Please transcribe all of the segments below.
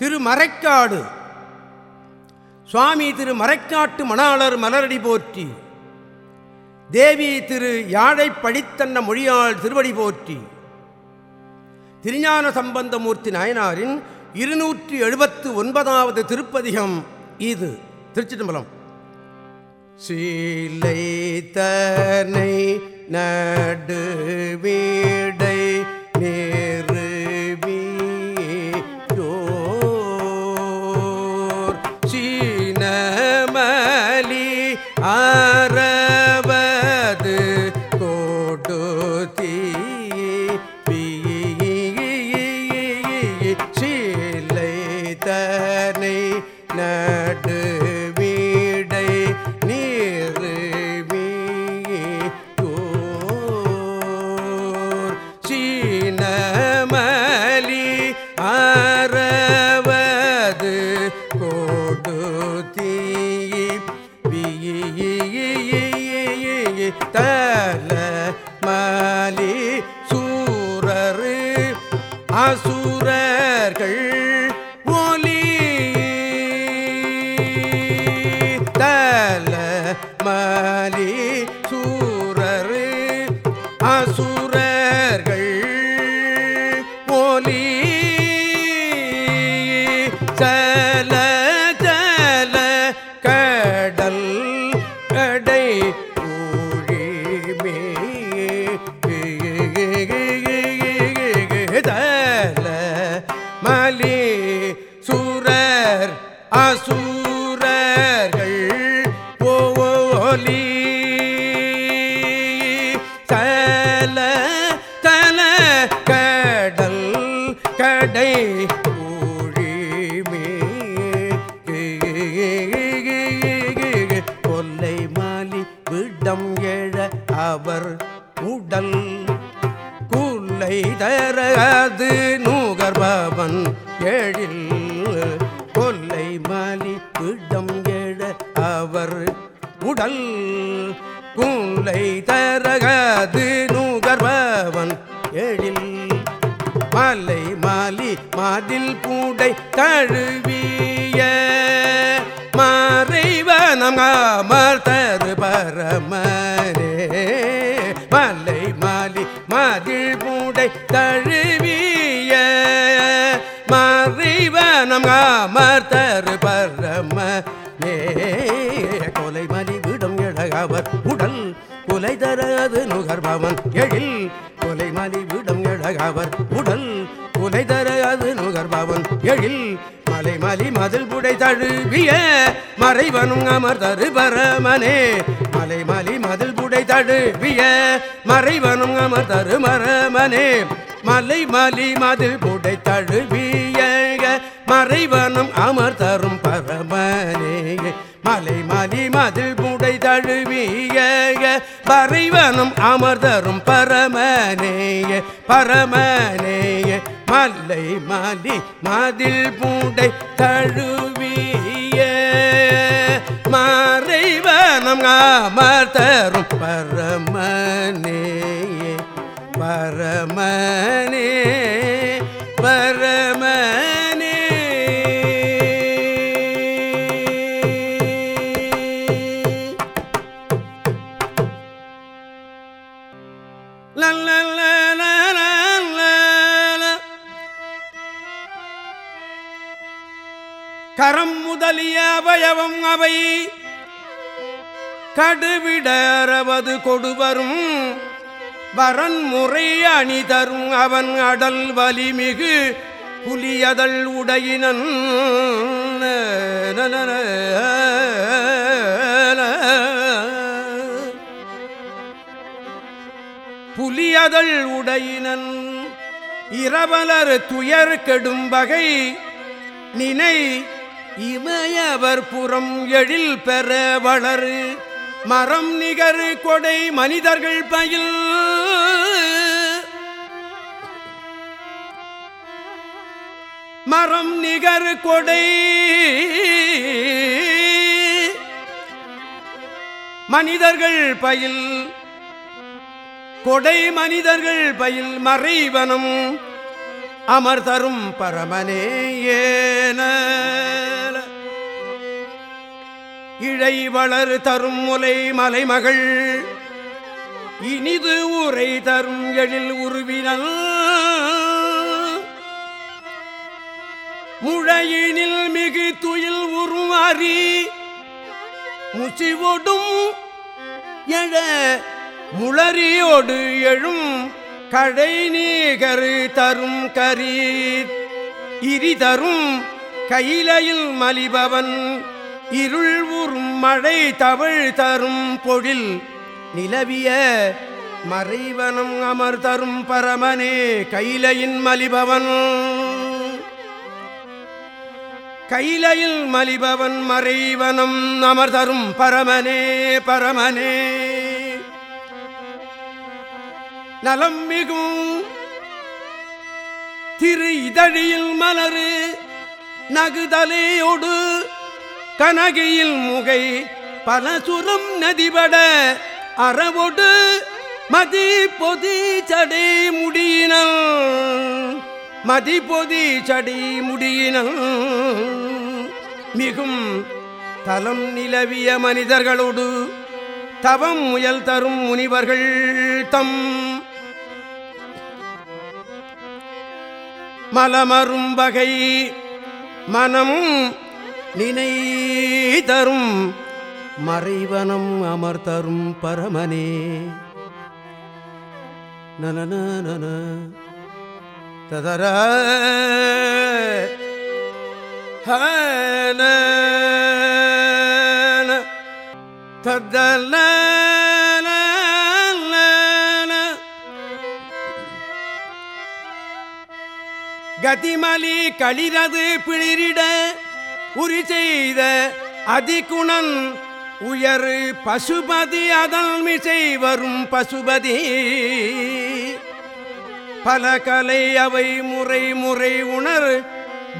திருமறைக்காடு. சுவாமி திரு மறைக்காட்டு மணாளர் மலரடி போற்றி. தேவி திரு யாழை படித்தன்ன மொழியாள் திருவடி போற்றி. திருஞான சம்பந்தமூர்த்தி நாயனாரின் இருநூற்றி எழுபத்து ஒன்பதாவது திருப்பதிகம் இது. திருச்சிதம்பலம் சீலை தனை நடு வீடை நேர் எழில் கொலை மலிவிடம் விடும் எழகவர் உடல். கொலை தரது நுகர்பவன் எழில். மலைமலி மதில் புடை தழுவிய மறைவனும் அமர் தரு பரமனே. மலைமலி மதில் புடை தழுவிய மறைவனும் அமர் தரு மரமனே மலைமலி மதில் புடை தழுவிய மறைவனும் அமர் தரும் பரமனே. மலைமலி மதில் புடை தழுவிய பறைவனும் அமர்தரும் பரமனேய பரமனேய மல்லை மலி மதில் பூண்டை தழுவிய மறைவனம் அமர்தரும் பரமனேய பரமனே முதலிய அவயவம் அவை. கடுவிடரவது கொடுவரும் வரன்முறை அணி தரும் அவன் அடல் வலிமிகு புலியதழ் உடையினன். புலியதழ் உடையினன் இரவலர் துயர் கெடும் வகை நினை இமயவர் புறம் எழில் பெற வளர். மரம் நிகர் கொடை மனிதர்கள் பயில். மரம் நிகர் கொடை மனிதர்கள் பயில். கொடை மனிதர்கள் பயில் மறைவனும் அமர் தரும் பரமனே ஏன. இழை வளர் தரும் முலை மலைமகள். இனிது உரை தரும் எழில் உருவினல். முழையினில் மிகு துயில் உருவாரி முசிவொடும் எழ முளரியோடு எழும் கடை நீகரு தரும் கரீர். இரி தரும் கையிலையில் மலிபவன் இருள் உறும் மழை தவழ் தரும் பொழில் நிலவிய மறைவனம் அமர் தரும் பரமனே கைலையின் மலிபவன். கைலையில் மலிபவன் மறைவனம் அமர் தரும் பரமனே பரமனே. நலம் மிகும் திரு இதழியில் மலரு நகுதலையோடு கனகையில் முகை பலசுரம் நதிபட அறவொடு மதி பொதி சடை முடியினல். மதி பொதி சடை முடியினல். மிகும் தலம் நிலவிய மனிதர்களோடு தவம் முயல் தரும் முனிவர்கள் தம். மலமரும் வகை மனம் நினை தரும் மறைவனம் அமர் தரும் பரமனே நன ததர. ததல கதிமலி களிரது பிளிரிட உரி செய்த அதிகுணன் உயரு பசுபதி அதன்மிசை வரும் பசுபதி. பல கலை அவை முறை முறை உணர்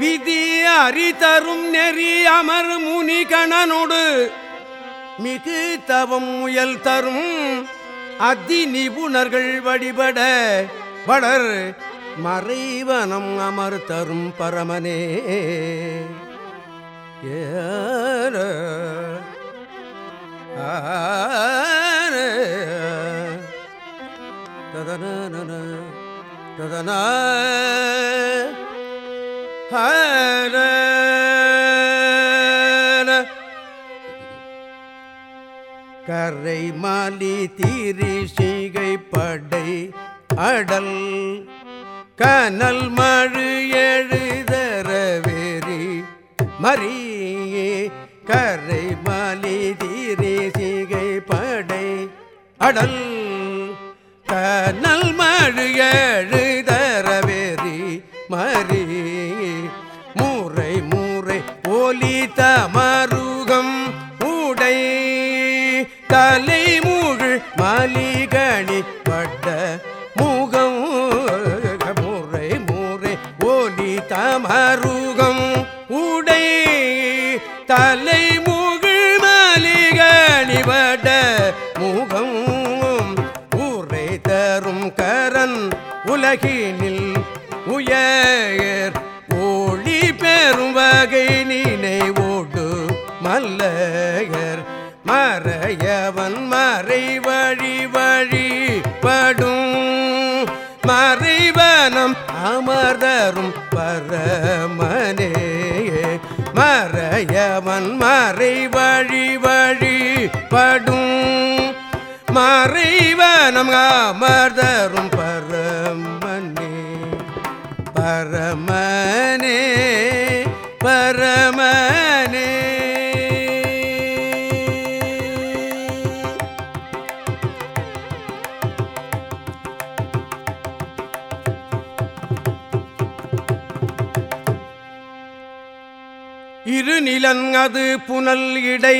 விதி அறிதரும் நெறி அமர் முனிகணனோடு மிகு தவம் முயல் தரும் அதி நிபுணர்கள் வழிபட வளர் மறைவனம் அமர் தரும் பரமனே. ஏற ததன. ததன கரை மாலி தீரி சீகை படை அடல். கனல் மழு எழுதர வேரி மரியே கரை மாலி தீரே சிகை படை அடல் தன உலகினில் உயர் ஒளி பெறும் வகை நினைவோடு மல்லையர் மறையவன் மறை வழி வழிபடும் மறைவனம் அமர்தரும் பரமனே மறையவன் மறை வழி வழிபடும் மறைவனம் அமர்தரும் பர பரமனே பரமனே. இருநிலங்கது புனல் இடை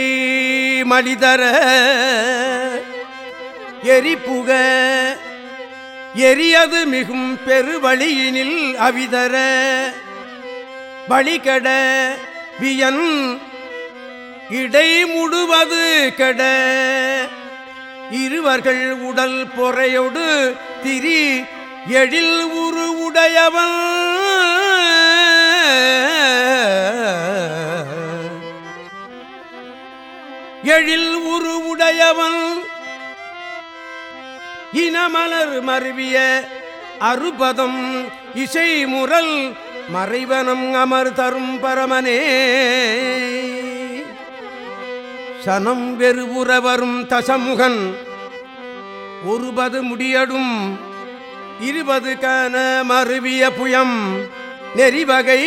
மலிதர எரிபுக எரியது மிகும் பெருவழியினில் அவிதர. வழிகட வியன் இடை முடுவது கெட. இருவர்கள் உடல் பொறையொடு திரி எழில் உரு உடையவன். எழில் உரு உடையவன். இனமலர் மருவிய அறுபதம் இசை முரல் மறைவனம் அமர் தரும் பரமனே. சனம் வெறுபுறவரும் தசமுகன் ஒருபது முடியடும் இருபது கன மருவிய புயம் நெறிவகை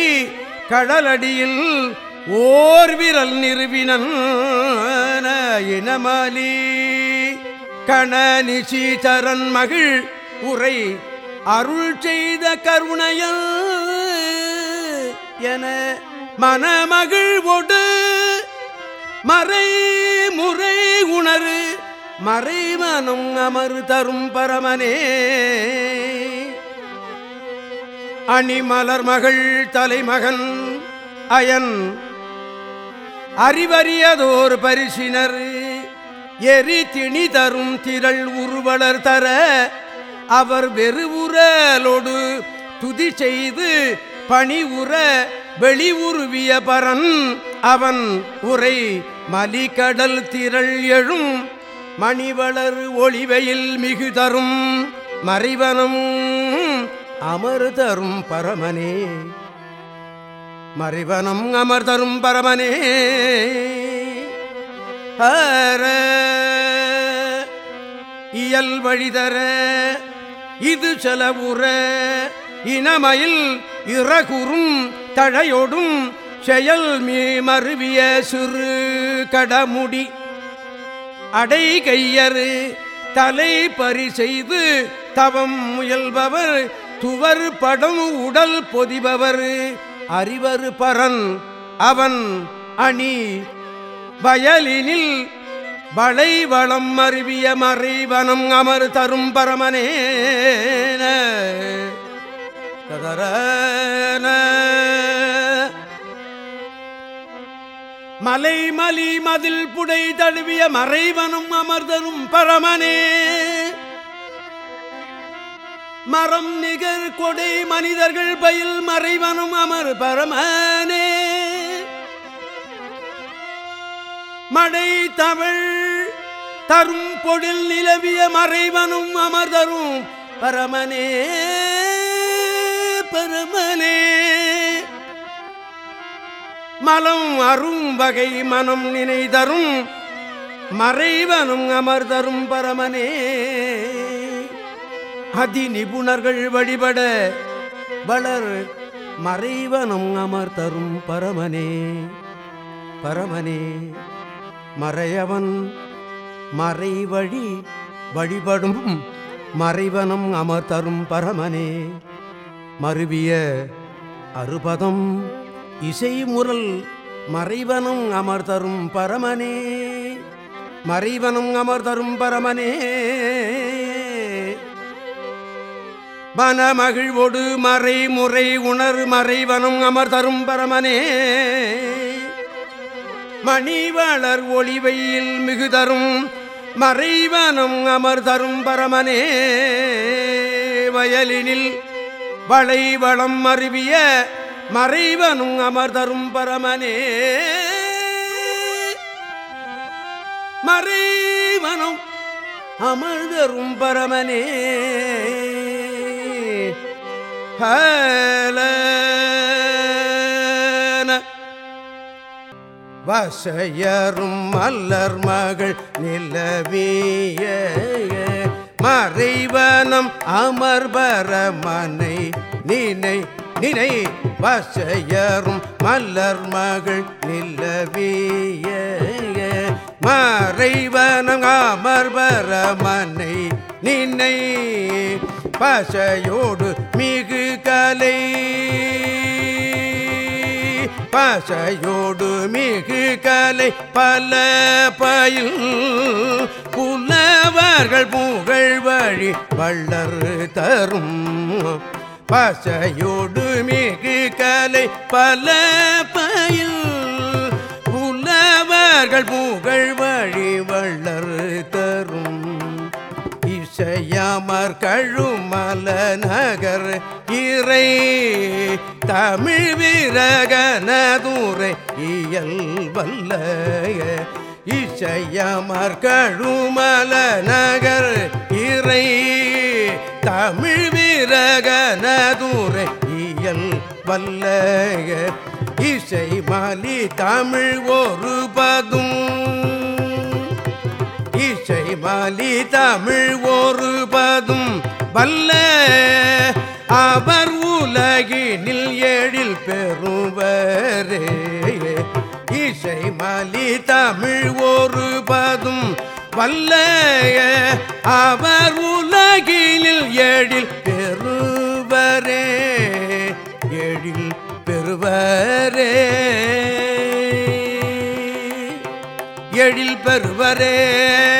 கடலடியில் ஓர் விரல் நிறுவினன் இனமாலி. கண நிசீதரன் மகிழ் உரை அருள் செய்த கருணையல் என மனமகிழ்வோடு மறை முறை உணரு மறைமனும் அமர் தரும் பரமனே. அணிமலர் மகள் தலைமகன் அயன் அறிவறியதோர் பரிசினர் எரி திணி தரும் திரள் உருவலர் தர அவர் வெறுவுரலோடு துதி செய்து பணி உற வெளிவுருவிய பரன் அவன் உரை மலிகடல் திரள் எழும் மணிவளர் ஒளிவையில் மிகு தரும் மறைவனும் அமர் தரும் பரமனே. மறைவனம் அமர் தரும் பரமனே. ஹரே இயல் வழிதர இது செலவுற இனமயில் இறகுறும் தழையொடும் செயல் மருவிய சிறு கடமுடி. அடை கையறு தலை பறி செய்து தவம் முயல்பவர் துவர் படம் உடல் பொதிபவர் அறிவறு பரன் அவன் அணி வயலினில் வளைவளம் அருவிய மறைவனம் அமர் தரும் பரமனே கதரன. மலை மலி மதில் புடை தழுவிய மறைவனும் அமர்தனும் பரமனே. மரம் நிகர் கொடை மனிதர்கள் பயில் மறைவனும் அமர் பரமனே. மடை தமிழ் தரும் பொழில் நிலவிய மறைவனும் அமர்தரும். பரமனே பரமனே. மலம் அரும் வகை மனம் நினைதரும் மறைவனும் அமர்தரும் பரமனே. அதி நிபுணர்கள் வழிபட வளர் மறைவனும் அமர்தரும் பரமனே பரமனே. மறையவன் மறைவழி வழிபடும் மறைவனம் அமர்தரும் பரமனே. மருவிய அறுபதம் இசை முரல் மறைவனும் அமர்தரும் பரமனே. மறைவனும் அமர் தரும் பரமனே. மனமகிழ்வொடு மறைமுறை உணர் மறைவனும் அமர் தரும் பரமனே. மணிவளர் ஒளிவையில் மிகுதரும் மறைவனும் அமர்தரும் பரமனே. வயலினில் வளைவளம் அருவிய மறைவனும் அமர் தரும் பரமனே. மறைவனும் அமர்தரும் பரமனே. ஹலன வசையரும் மல்லர் மகள் நிலவிய மறைவனம் அமர்பர மனை நினை நினை வசையரும் மல்லர் மகள் நிலவிய மறைவனம் அமர்பர மனை நினை பசையோடு மிகு கலை பசையோடு மிகு கலை பல பயில் புலவர்கள் புகழ் வழி வள்ளர் தரும். பசையோடு மிகு கலை பல பயில் புலவர்கள் புகழ் வழி வள்ளர் தரும். இசையாமற் கழுமல நகர் இறை தமிழ் வீரகனதுரை இயல் வல்ல இசையமர் கழுமல நகர் இறை தமிழ் வீரகனதுரை இயல் வல்லைய இசை மாலி தமிழ் ஒரு பதும் இசை மாலி தமிழ் ஒரு பதும் வல்ல அவர் உலக உலகினில் ஏழில் பெறுவரே. இசை மலி தமிழ் ஒரு பதும் வல்ல அவர் உலகினில் ஏழில் பெறுவரே. ஏழில் பெறுவரே. எழில் பெறுவரே.